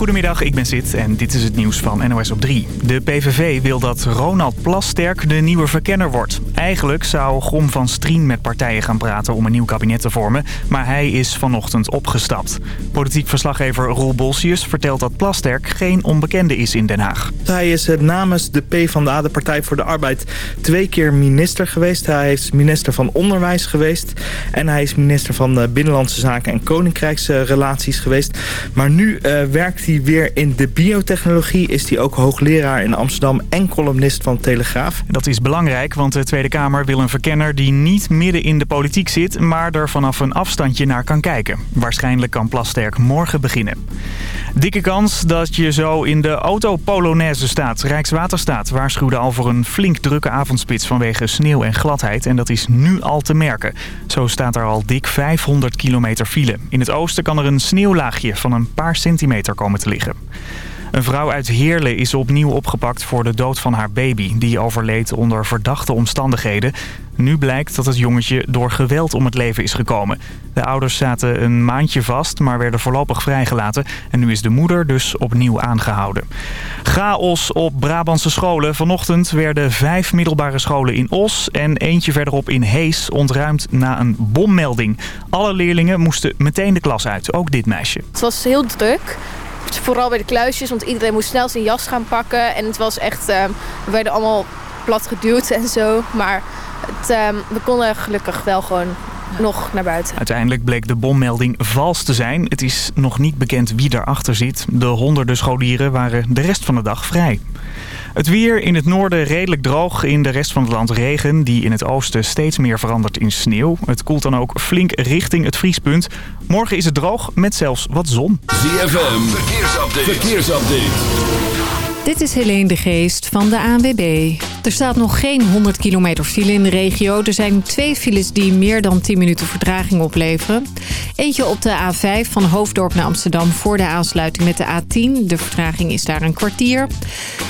Goedemiddag, ik ben Sid en dit is het nieuws van NOS op 3. De PVV wil dat Ronald Plasterk de nieuwe verkenner wordt. Eigenlijk zou Grom van Strien met partijen gaan praten om een nieuw kabinet te vormen... maar hij is vanochtend opgestapt. Politiek verslaggever Roel Bolsius vertelt dat Plasterk geen onbekende is in Den Haag. Hij is namens de PvdA, de Partij voor de Arbeid, twee keer minister geweest. Hij is minister van Onderwijs geweest en hij is minister van Binnenlandse Zaken en Koninkrijksrelaties geweest. Maar nu uh, werkt hij weer in de biotechnologie. Is hij ook hoogleraar in Amsterdam en columnist van Telegraaf. Dat is belangrijk, want de Tweede Kamer wil een verkenner die niet midden in de politiek zit... maar er vanaf een afstandje naar kan kijken. Waarschijnlijk kan Plasterk morgen beginnen. Dikke kans dat je zo in de auto Polonaise staat. Rijkswaterstaat waarschuwde al voor een flink drukke avondspits vanwege sneeuw en gladheid. En dat is nu al te merken. Zo staat er al dik 500 kilometer file. In het oosten kan er een sneeuwlaagje van een paar centimeter komen te liggen. Een vrouw uit Heerlen is opnieuw opgepakt voor de dood van haar baby. Die overleed onder verdachte omstandigheden. Nu blijkt dat het jongetje door geweld om het leven is gekomen. De ouders zaten een maandje vast, maar werden voorlopig vrijgelaten. En nu is de moeder dus opnieuw aangehouden. Chaos op Brabantse scholen. Vanochtend werden vijf middelbare scholen in Os en eentje verderop in Hees ontruimd na een bommelding. Alle leerlingen moesten meteen de klas uit, ook dit meisje. Het was heel druk. Vooral bij de kluisjes, want iedereen moest snel zijn jas gaan pakken. En het was echt, uh, we werden allemaal plat geduwd en zo. Maar het, uh, we konden gelukkig wel gewoon nog naar buiten. Uiteindelijk bleek de bommelding vals te zijn. Het is nog niet bekend wie erachter zit. De honderden scholieren waren de rest van de dag vrij. Het weer in het noorden redelijk droog. In de rest van het land regen, die in het oosten steeds meer verandert in sneeuw. Het koelt dan ook flink richting het vriespunt. Morgen is het droog met zelfs wat zon. ZFM, verkeersupdate. verkeersupdate. Dit is Helene de Geest van de ANWB. Er staat nog geen 100 kilometer file in de regio. Er zijn twee files die meer dan 10 minuten vertraging opleveren. Eentje op de A5 van Hoofddorp naar Amsterdam voor de aansluiting met de A10. De vertraging is daar een kwartier.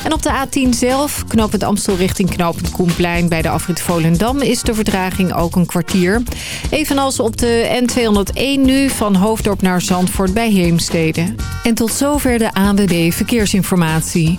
En op de A10 zelf, knooppunt Amstel richting knooppunt Koenplein... bij de afrit Volendam is de vertraging ook een kwartier. Evenals op de N201 nu van Hoofddorp naar Zandvoort bij Heemstede. En tot zover de ANWB Verkeersinformatie.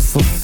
Ссссс.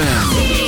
Yeah.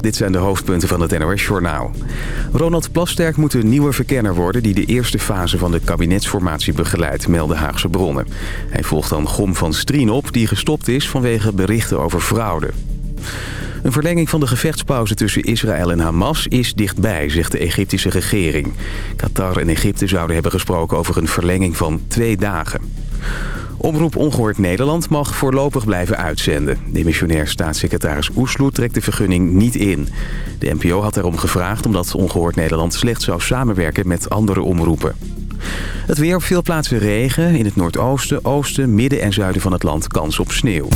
dit zijn de hoofdpunten van het NOS-journaal. Ronald Plasterk moet een nieuwe verkenner worden... die de eerste fase van de kabinetsformatie begeleidt, melden Haagse bronnen. Hij volgt dan Gom van Strien op, die gestopt is vanwege berichten over fraude. Een verlenging van de gevechtspauze tussen Israël en Hamas is dichtbij, zegt de Egyptische regering. Qatar en Egypte zouden hebben gesproken over een verlenging van twee dagen. Omroep Ongehoord Nederland mag voorlopig blijven uitzenden. Demissionair staatssecretaris Oesloe trekt de vergunning niet in. De NPO had daarom gevraagd omdat Ongehoord Nederland slecht zou samenwerken met andere omroepen. Het weer op veel plaatsen regen. In het noordoosten, oosten, midden en zuiden van het land kans op sneeuw.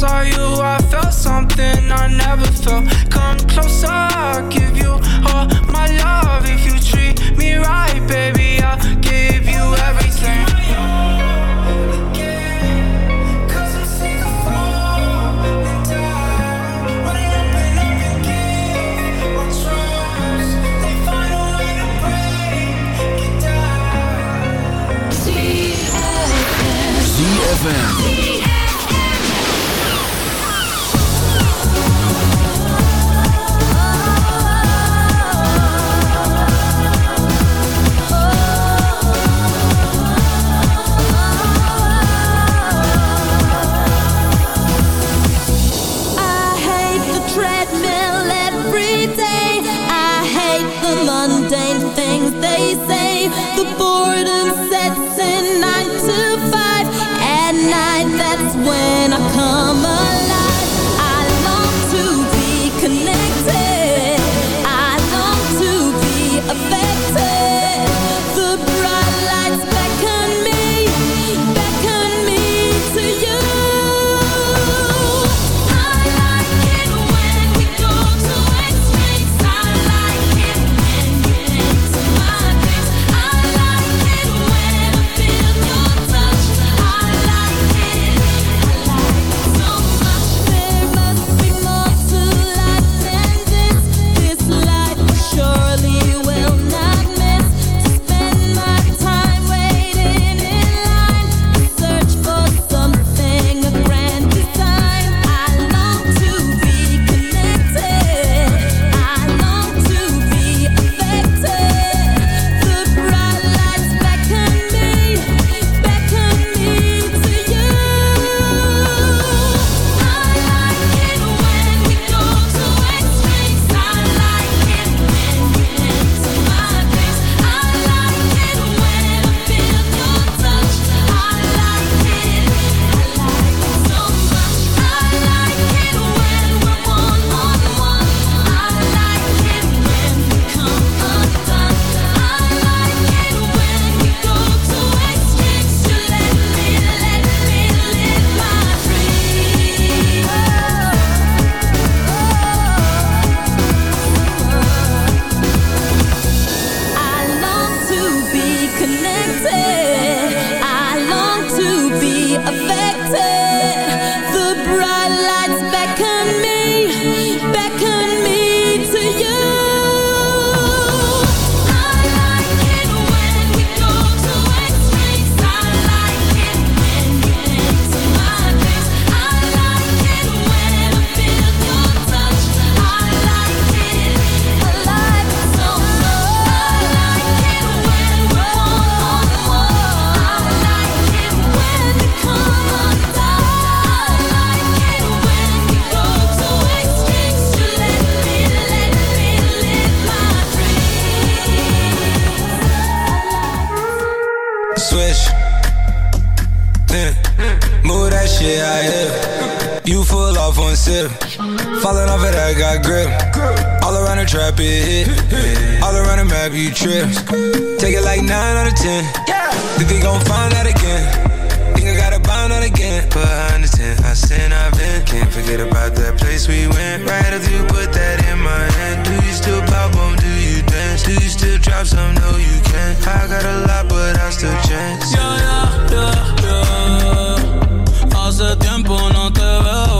saw you, I felt something I never felt. Come closer, I'll give you all my love if you Think we gon' find out again. Think I gotta find out again. But I understand, I sin, I've been. Can't forget about that place we went. Right after you put that in my hand. Do you still pop on? Do you dance? Do you still drop some? No, you can't. I got a lot, but I still chance. Yeah, yeah, yeah, yeah. Hace tiempo no te veo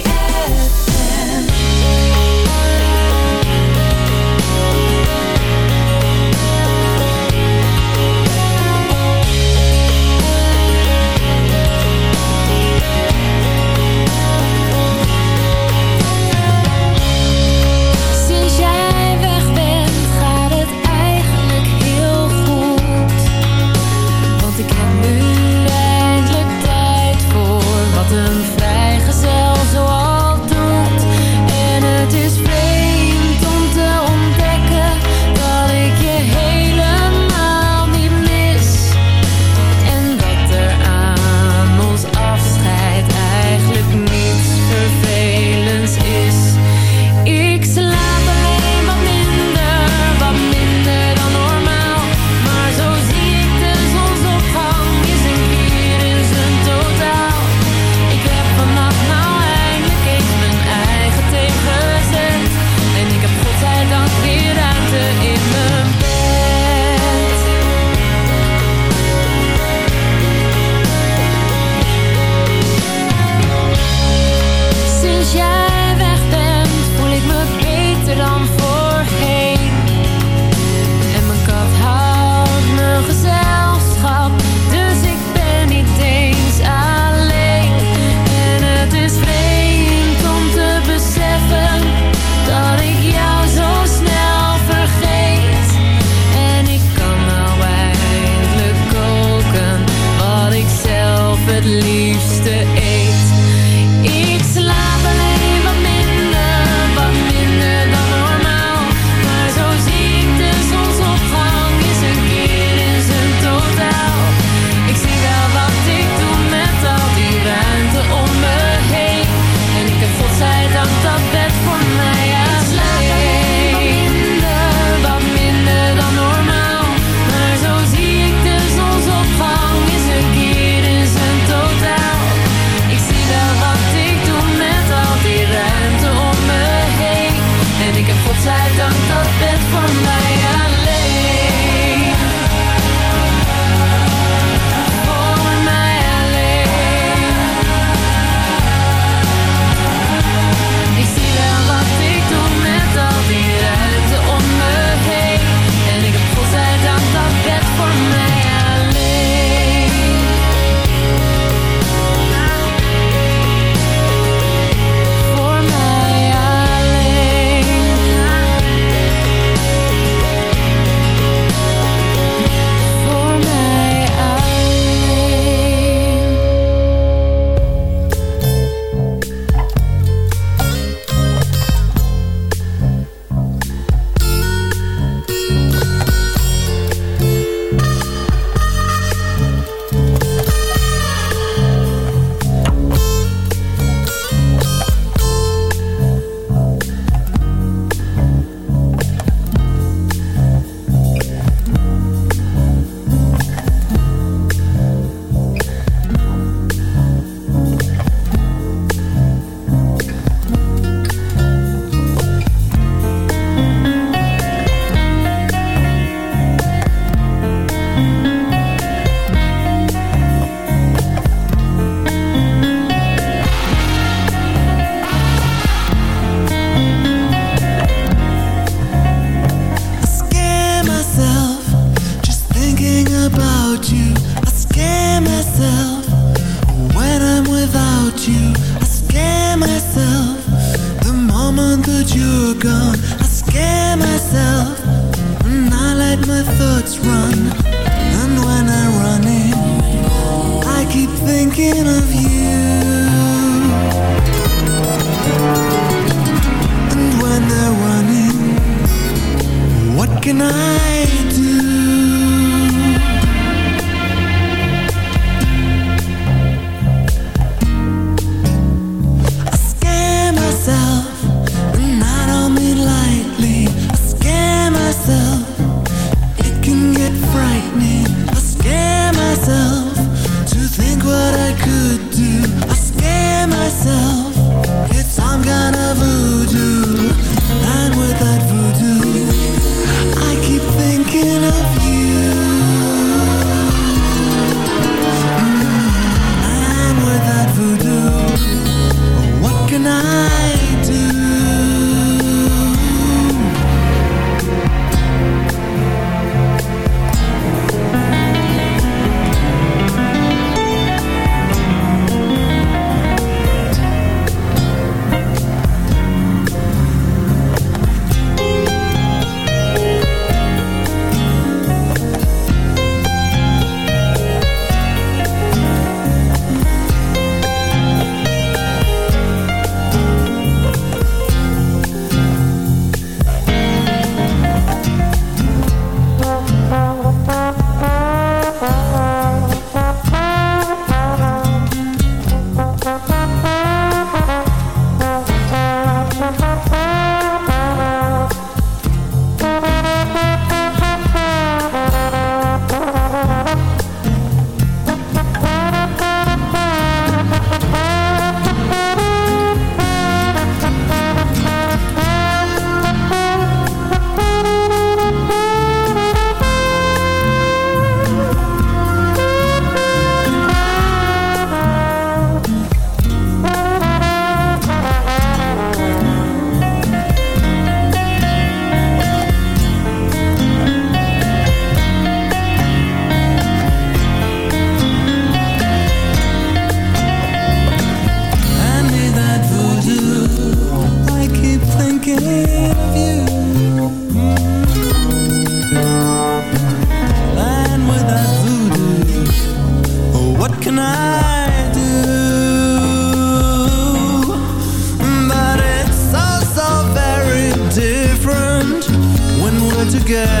when we're together.